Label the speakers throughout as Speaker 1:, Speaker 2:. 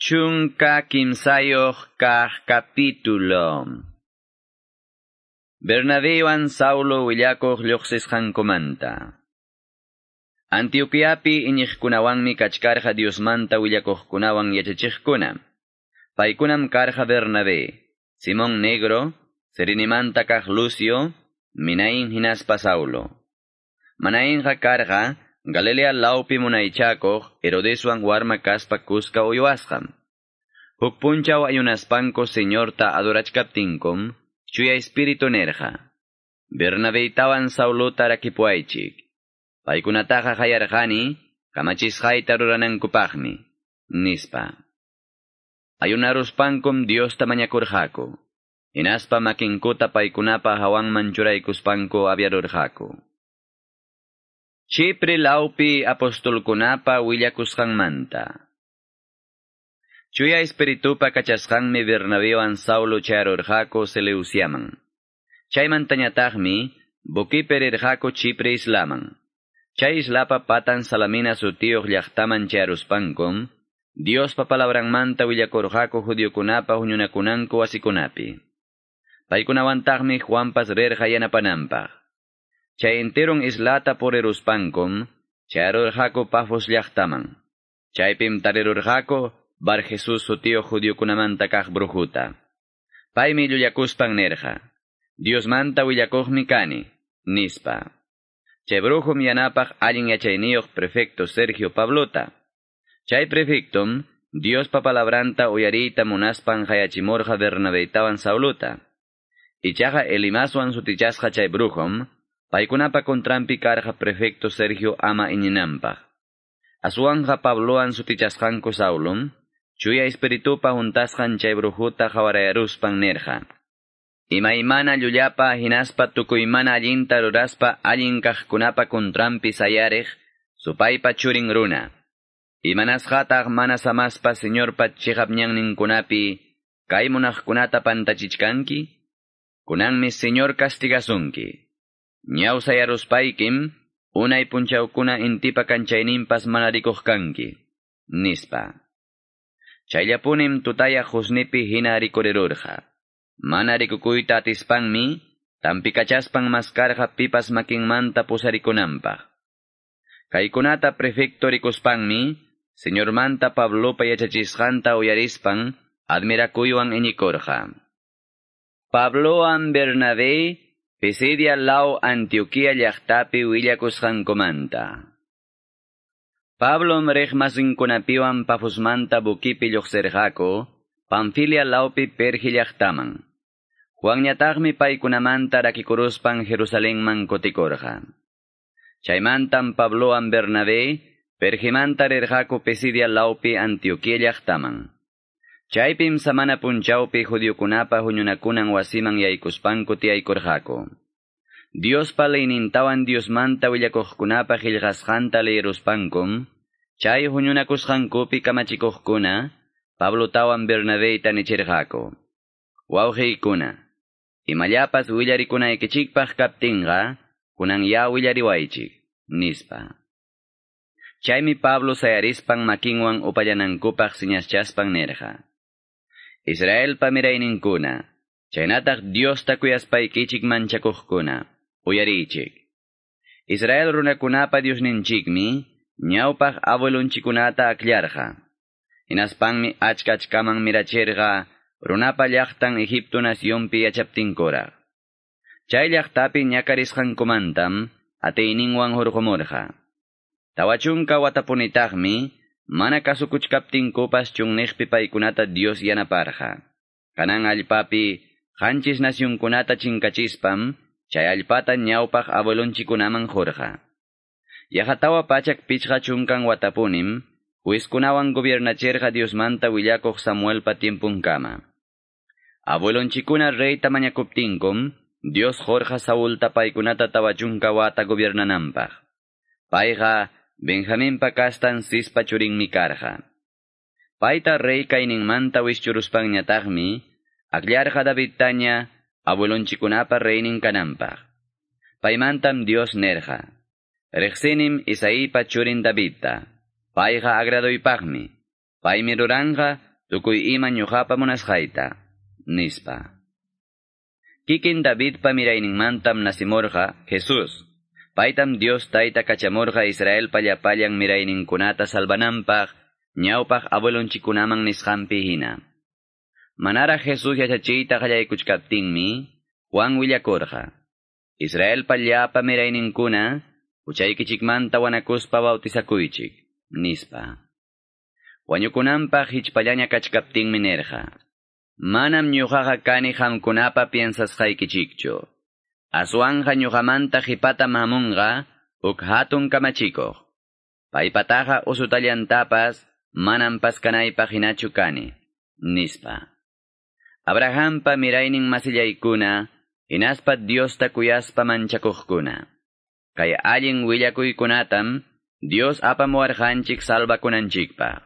Speaker 1: Chunka kimsayoh kah capítulo. Bernabéuan Saulo willakoh lluqsisqankumanta. Antioquiapi iñiqkunawanmi kachkarqa Diosmanta willakoqkunawan yachachiqkuna. Paykunam karqa Bernabé, Simón Negro, Serinimanta kaq Lucio, Minain hinaspa Saulo. Manainqa karqa Galilea laupi munaychakoq Herodeswan warma kaspa kuska uyuasqam. Huk punchaw ayunaspanko señorta adorachkaptinkom, chuya espíritu nerja. Bernabeitawan Saulota rakipuaychik. Paykunataqa hayarqani, kamachisqayta ruranankupaqmi, nispa. Ayunaruspankom Dios tamañakurqaku. Inaspa makinkuta paykunapa hawanman churaykuspanko abyarurqaku. Chipre laupi apostolkunapa willakusqanmanta. Chuya espiritupa kachasqanmi Bernabéuan Saulo charurqaku Seleuciaman. Chaymantañataqmi bukiperirqaku Chipre islaman. Chay islapa patan salamina sutiyuq llaqtaman charuspankum, Diospa palabranmanta willakurqaku judiokunapa huñunakunanku wasikunapi. Paykunawantaqmi Juanpas rirqa yanapananpaq. Chay enteron islata poreruspankum, charurqaku Pafos llaqtaman. Chaypim tarirurqaku Bar Jesus sutiyo judiokunamanta kaq brujuta. Paymi llullakuspan nerqa. Diosmanta willakuqmi kani, nispa. Chay brujum yanapaq allin yachayniyuq prefecto Sergio Pablota. Chay prefectum, Diospa palabranta uyarita munaspan hayachimorqa Bernabeitawan Sauluta. Ichaqa Elimaswan sutichasqa chay brujum, Paikunapa kontrampi karqa prefecto Sergio ama iñinampaq. Asuanja Pabloan sutichasqanku Saulum, chuya espiritupa juntasqan chay brujuta qawarayaruspan nerja. Imaymana llullapa hinaspa tukuymana allinta ruraspa allin kaqkunapa kontrampi sayarej, supaypa churin runa. Imanasqataq mana samaspa señorpa chihapñan ninkunapi, kay munaqkunata pantachichkanki? Kunanmi señor castigasunki. Ñawsayaruspaykim, unay punchawkuna intipa kanchayninpas manarikuq kanki, nispa. Chayllapunim tutaya husnipi hina rikurirurqa. Mana rikukuyta atispanmi, tampikachaspan maskarqa pipas makinmanta pusarikunanpaq. Kaykunata prefecto rikuspanmi, señormanta Pablopa yachachisqanta uyarispan, admirakuywan iñikurqa. Pabloan Bernabé, Pisidia lau Antioquia llaqtapi willakusqankumanta. Pablo mrejmasinkunapiwan pafusmanta bukipi lluqsirqaku, Pamfilia laupi Pergi llaqtaman. Juanñataqmi paykunamanta rakikuruspan Jerusalenman kutikurqa. Chaymantam Pabloan Bernabé, Pergimanta rirqaku Pisidia laupi Antioquia llaqtaman. Chaypim samana punchawpi judiokunapa huñunakunan wasiman yaykuspanku tiyaykurqaku. Diospa leynintawan Diosmanta willakuqkunapa qillqasqanta leeruspankum, chay huñunakusqankupi kamachikuqkuna, Pablotawan Bernabéta nichirqaku. Wawqiykuna, imallapas willarikunaykichisqpaq kaptinqa, kunan ya willariwaychik, nispa. Chaymi Pablo sayarispan makinwan upallanankupaq siñaschaspan nerqa. Israel pamirayninkuna, chaynataq Dios takuyaspaykichin manchakuqkuna, uyarichik. Israel runakunapa Diosninchikmi, ñawpaq abuelunchikunata akllarqa. Hinaspanmi achka achkaman mirachirqa, runapa llaqtan Egipto nacionpi yachaptinkuraq. Chay llaqtapi ñakarisqankumantam, ateyninwan hurqumurqa. Tawachunka watapunitaqmi, mana kasukuchkaptinkupas chunniqpi paykunata Dios yanaparqa. Kanan allpapi, qanchis nacionkunata chinkachispam, chay allpata ñawpaq abuelunchikunaman hurqa. Yajatawa pachak pichqa chunkan watapunim, juizkunawan gobiernachirqa Diosmanta willakuq Samuelpa tiempunkama. Abuelunchikuna reyta mañakuptinkum, Dios jorja Saulta paykunata tawachunka wata gobiernanampaq. Payqa, Benjaminpa kastan sispa churinmi karqa. Payta rey kayninmanta wischuruspanñataqmi, akllarqa Davidtaña, abuelunchikunapa reynin kananpaq. Paymantam Dios nerqa. Rexsinim Isaipa churin Davidta. Payqa agradoypaqmi. Paymi ruranqa, tukuy ima ñuqapa munasqayta, nispa. Kikin David pa mantam nasimorja, Jesús, paitam Dios taita kachamorja Israel pallapalyang kunata salvanampaq, ñawpaq abuelonchikunamang nisqampi hina. Manara Jesús yachachiyta qallaykuchkaptinmi, Juan willakurqa. Israel pallapa mirayninkuna, uchaykichikmanta wanakuspa bautizakuychik, nispa. Wañukunanpaq hichpallaña kachkaptinmi nerqa. Manam ñuqaqa kani qamkunapa piensasqaykichikchu. Aswanja ñuqamanta qhipata mamunqa uk hatun kamachikuq. Paypataqa usutallantapas manam paskanaypaq hinachu kani, nispa. Abrahampa miraynin masillaykuna, hinaspa Diosta kuyaspa manchakuqkuna. Kay allin willakuykunatam Dios apamuarqanchik salvakunanchikpaq.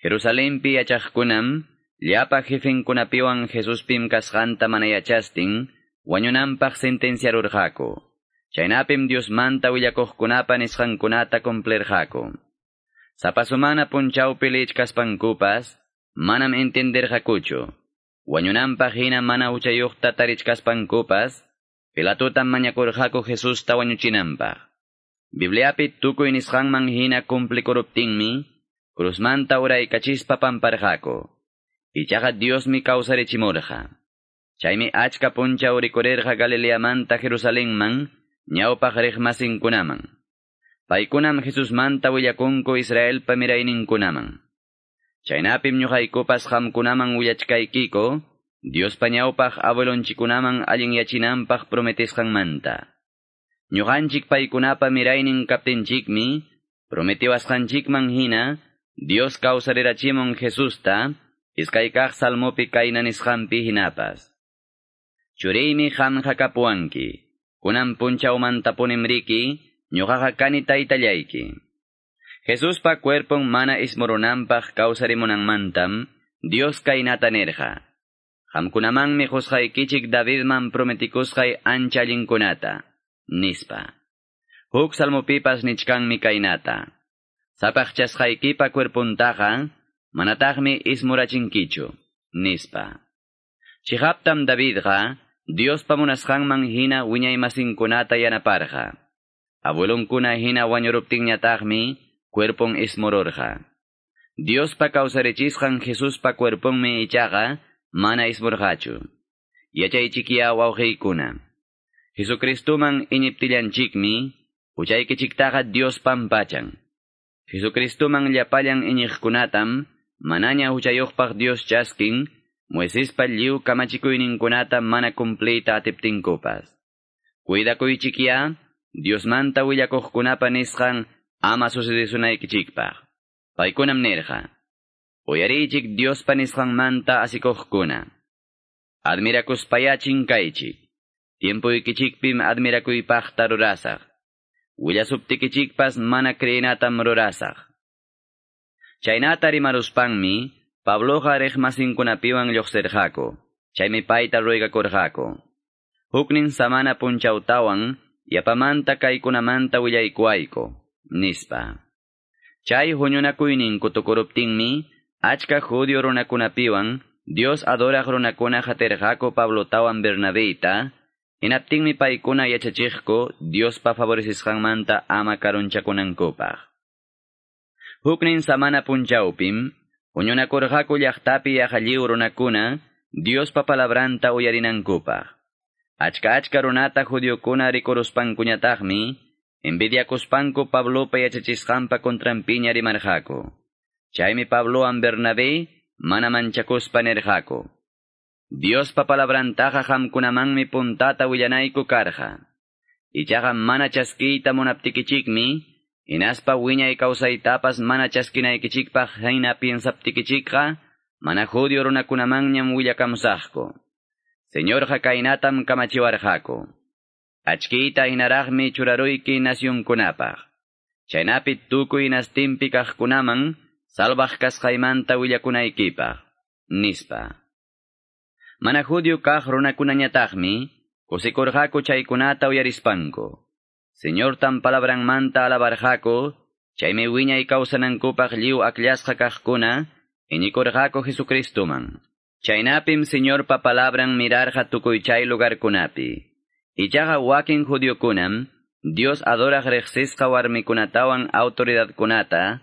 Speaker 1: Jerusalempi yachaqkunam Llapa jefinkunapiwan Jesuspim kasqanta mana wañunanpaq sentenciarurqaku. Chaynapim Diosmanta willakuqkunapa nisqankunata cumplerqaku. Sapasumana punchawpi lichkaspankupas, manam entenderqakuchu. Wañunanpaq hina mana uchayuqta tarichkaspankupas, Pilatutam mañakurqaku Jesusta wañuchinanpaq. Bibliapi tukuy nisqanman hina cumplikuruptinmi, cruzmanta uraykachispa pamparqaku. Ichaqa Diosmi kawsarichimurqa. Chaymi achka puncha urikurerqa Galileamanta Jerusalenman, ñawpaq riqmasinkunaman. Paykunam Jesusmanta willakunku Israelpa mirayninkunaman. Chaynapim ñuqaykupas qamkunaman willachkaykiku, Diospa ñawpaq abuelonchikunaman allin yachinanpaq prometisqanmanta. Ñuqanchik paykunapa miraynin kaptinchikmi, prometiwasqanchikman hina, Dios kawsarirachimon Jesusta, Iskaykaq salmopi kaynanisqanpi hinapas. Churiymi qamqa kapuanki, kunan punchawmantapunim riki, ñuqaqa kani taytallayki. Jesuspa cuerpon mana ismurunanpaq kawsarimunanmantam, Dios kaynata nerja. Qamkunamanmi qusqaykichik Davidman prometikusqay anchallinkunata, nispa. Huk salmopipas nichkanmi kaynata. Sapaq chasqaykipa cuerpuntaqa, manataqmi ismurachinkichu, nispa. Chihaptam Davidqa, Diospa munasqanman hina wiñaymasinkunata yanaparqa. Abuelonkuna hina wañuruptinñataqmi, cuerpon ismururqa. Diospa kawsarichisqan Jesuspa cuerponmi ichaqa, mana ismurqachu. Yachaychikiya wawqiykuna. Jesucristuman iñiptillanchikmi, uchaykichiktaqa Dios pampachan. Jesucristuman llapallan iñiqkunatam, manaña huchayuqpaq Dios chaskin, Moiséspa lliw kamachikuyninkunata mana cumplita atiptinkupas. Cuidakuychikya, Diosmanta willakuqkunapa nisqan ama sucedisunaykichikpaq. Paykunam nirqa. Uyarichik Diospa nisqanmanta asikuqkuna. Admirakuspayachin kaychik. Tiempuykichikpim admirakuypaqta rurasaq. Willasuptikichikpas mana kreenatam rurasaq. Chaynata rimaruspanmi, Pabloja rejmasinkunapiwan lluqsirqaku. Chaymi payta ruigakurqaku. Huknin samana punchawtawan, yapamanta kaykunamanta willaykuayku, nispa. Chay huñunakuynin kutukuruptinmi, achka judio runakunapiwan, Dios adoraq runakuna hatirqaku Pablotawan Bernabéita, inaptinmi paykuna yachachiqku Diospa favorecisqanmanta ama karunchakunankupaq. Huknin samana punchawpim, uñunakurqaku llaqtapi yaqalliw runakuna, Diospa palabranta uyarinankupaq. Achka-achka runata judiokuna rikuruspankuñataqmi, envidiakuspanku Pablopa yachachisqanpa kontrampiña rimarqaku. Chaymi Pabloan Bernabé, mana manchakuspa nerqaku. Diospa palabrantaqa qamkunamanmi puntata willanayku karqa. Ichaqa mana chaskiyta munaptikichikmi, Inaspa wiñay kawsaytapas mana chaskinaykichikpaq hayna piensaptikichikqa, mana judio runakunamanñam willakamsaqku. Señorqa kaynatam kamachiwarqaku. Achkita hinaraqmi churaruyki nasyunkunapaq. Chaynapit tukuy nastimpi kaqkunaman, salvaq kasqaymanta willakunaykipaq. Nispa. Mana judio kaq runakunañataqmi, kusikurqaku chaykunata uyarispanku. Señor tan palabran manta alabarjako, chayme wiñay kawsanankupaq lliw akllashqa kaqkuna, iñikorjako Jesucristuman. Chaynapim Señor pa palabran mirarja tukuychay lugar kunapi. Ichaga wakin kunam, Dios adora rexisqa warmikunatawan autoridad kunata,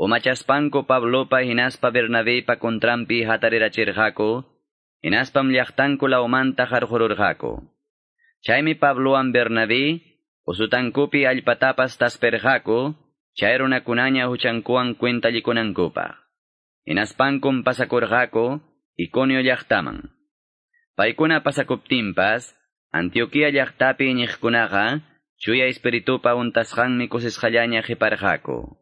Speaker 1: umachaspanko Pablopa hinaspa Bernabépa contrampi hatarirachirjako, hinaspam llaqtanku laumanta jarjururjako. Chaymi Pabloan Bernabé, usutankupi allpatapas tasperjako, chayrunakunaña huchankuan cuentallikunankupaq. Hinaspankum pasakurjako, Iconio llaqtaman. Paikuna pasakuptinpas, Antioquia llaqtapi ñiqkunaqa, chuya espiritupa untasqanmi kusisqallaña hiparjako.